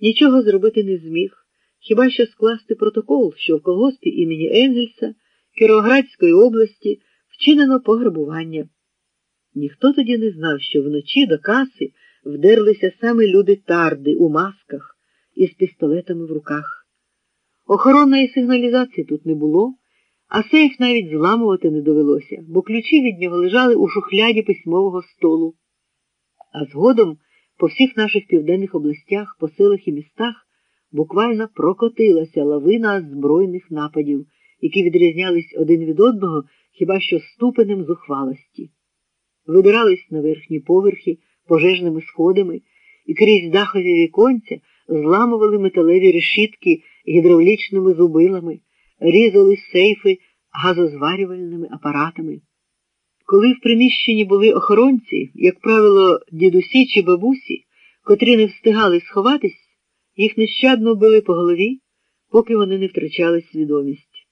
нічого зробити не зміг, хіба що скласти протокол, що в колгоспі імені Енгельса Кіровоградської області вчинено пограбування. Ніхто тоді не знав, що вночі до каси вдерлися саме люди тарди у масках із пістолетами в руках. Охоронної сигналізації тут не було, а сейф навіть зламувати не довелося, бо ключі від нього лежали у шухляді письмового столу. А згодом по всіх наших південних областях, по селах і містах буквально прокотилася лавина збройних нападів, які відрізнялись один від одного хіба що ступенем зухвалості. Вибирались на верхні поверхи пожежними сходами і крізь дахові віконця зламували металеві решітки гідравлічними зубилами, різали сейфи газозварювальними апаратами. Коли в приміщенні були охоронці, як правило, дідусі чи бабусі, котрі не встигали сховатись, їх нещадно били по голові, поки вони не втрачали свідомість.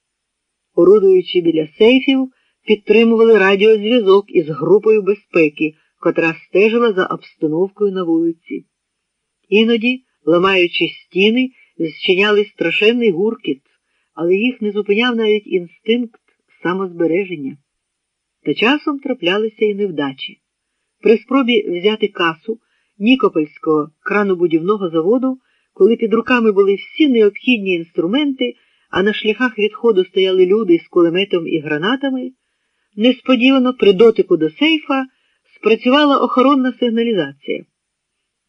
Орудуючи біля сейфів, підтримували радіозв'язок із групою безпеки, котра стежила за обстановкою на вулиці. Іноді, ламаючи стіни, зчиняли страшенний гуркіт, але їх не зупиняв навіть інстинкт самозбереження. Та часом траплялися і невдачі. При спробі взяти касу Нікопольського кранобудівного заводу, коли під руками були всі необхідні інструменти, а на шляхах відходу стояли люди з кулеметом і гранатами, несподівано при дотику до сейфа спрацювала охоронна сигналізація.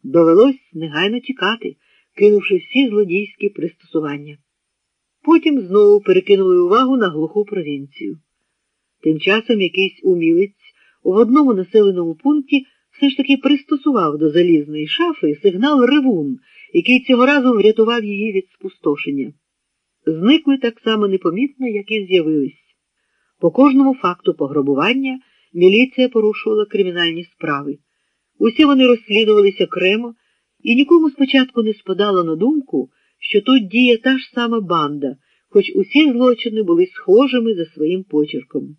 Довелось негайно тікати, кинувши всі злодійські пристосування. Потім знову перекинули увагу на глуху провінцію. Тим часом якийсь умілець у одному населеному пункті все ж таки пристосував до залізної шафи сигнал ревун, який цього разу врятував її від спустошення. Зникли так само непомітно, як і з'явились. По кожному факту пограбування міліція порушувала кримінальні справи. Усі вони розслідувалися окремо, і нікому спочатку не спадало на думку, що тут діє та ж сама банда, хоч усі злочини були схожими за своїм почерком.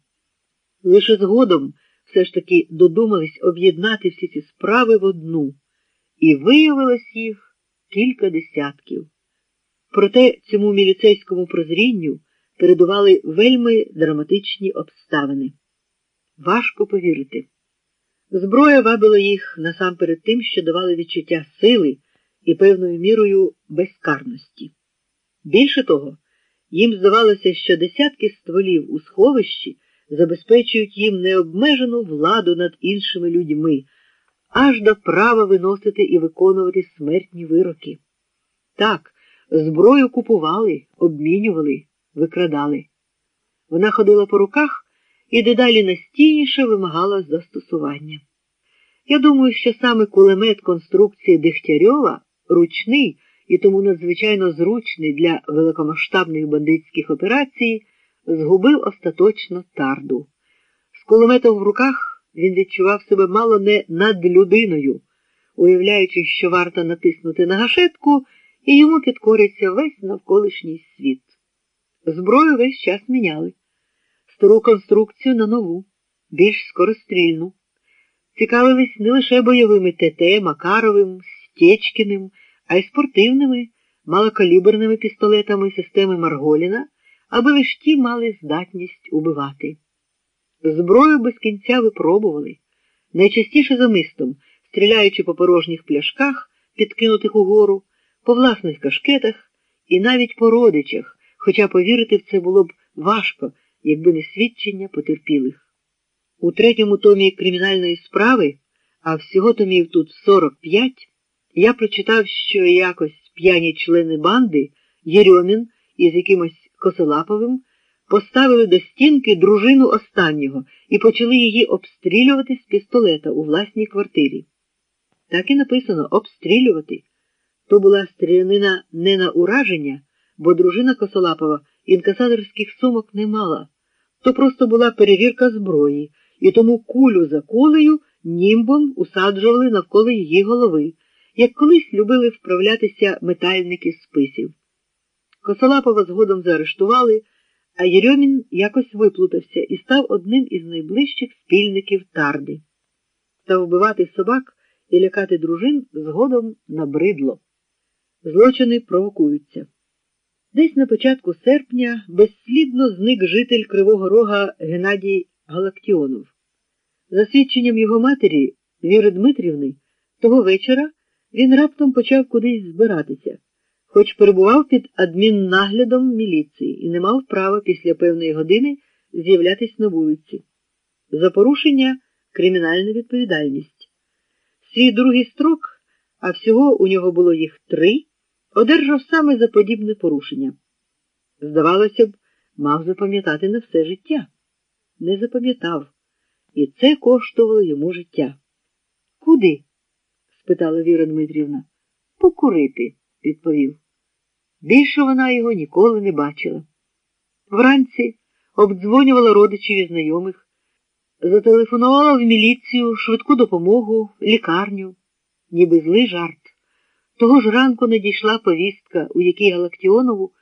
Лише згодом все ж таки додумались об'єднати всі ці справи в одну, і виявилось їх кілька десятків. Проте цьому міліцейському прозрінню передували вельми драматичні обставини. Важко повірити. Зброя вабила їх насамперед тим, що давали відчуття сили і певною мірою безкарності. Більше того, їм здавалося, що десятки стволів у сховищі забезпечують їм необмежену владу над іншими людьми, аж до права виносити і виконувати смертні вироки. Так, зброю купували, обмінювали, викрадали. Вона ходила по руках і дедалі настійніше вимагала застосування. Я думаю, що саме кулемет конструкції Дегтярьова ручний і тому надзвичайно зручний для великомасштабних бандитських операцій, згубив остаточно тарду. З кулеметом в руках він відчував себе мало не над людиною, уявляючи, що варто натиснути на гашетку, і йому підкориться весь навколишній світ. Зброю весь час міняли стару конструкцію на нову, більш скорострільну. Цікавились не лише бойовими ТТ, Макаровим, Стечкіним, а й спортивними, малокаліберними пістолетами системи Марголіна, аби лиш ті мали здатність убивати. Зброю без кінця випробували, найчастіше за мистом, стріляючи по порожніх пляшках, підкинутих угору, по власних кашкетах і навіть по родичах, хоча повірити в це було б важко якби не свідчення потерпілих. У третьому томі кримінальної справи, а всього томів тут 45, я прочитав, що якось п'яні члени банди Єрьомін із якимось Косолаповим поставили до стінки дружину останнього і почали її обстрілювати з пістолета у власній квартирі. Так і написано обстрілювати. То була стрілянина не на ураження, бо дружина Косолапова інкасаторських сумок не мала то просто була перевірка зброї, і тому кулю за кулею німбом усаджували навколо її голови, як колись любили вправлятися метальники списів. Косолапова згодом заарештували, а Єрьомін якось виплутався і став одним із найближчих спільників тарди. Та вбивати собак і лякати дружин згодом набридло. Злочини провокуються. Десь на початку серпня безслідно зник житель Кривого Рога Геннадій Галактіонов. За свідченням його матері, Віри Дмитрівни, того вечора він раптом почав кудись збиратися, хоч перебував під адміннаглядом міліції і не мав права після певної години з'являтись на вулиці. За порушення кримінальна відповідальність. Свій другий строк, а всього у нього було їх три, одержав саме за подібне порушення. Здавалося б, мав запам'ятати на все життя. Не запам'ятав, і це коштувало йому життя. Куди? спитала Віра Дмитрівна. Покурити, відповів. Більше вона його ніколи не бачила. Вранці обдзвонювала родичів і знайомих, зателефонувала в міліцію, швидку допомогу, лікарню, ніби злий жарт. Того ж ранку надійшла повістка, у якій Галактіонову